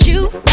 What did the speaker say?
you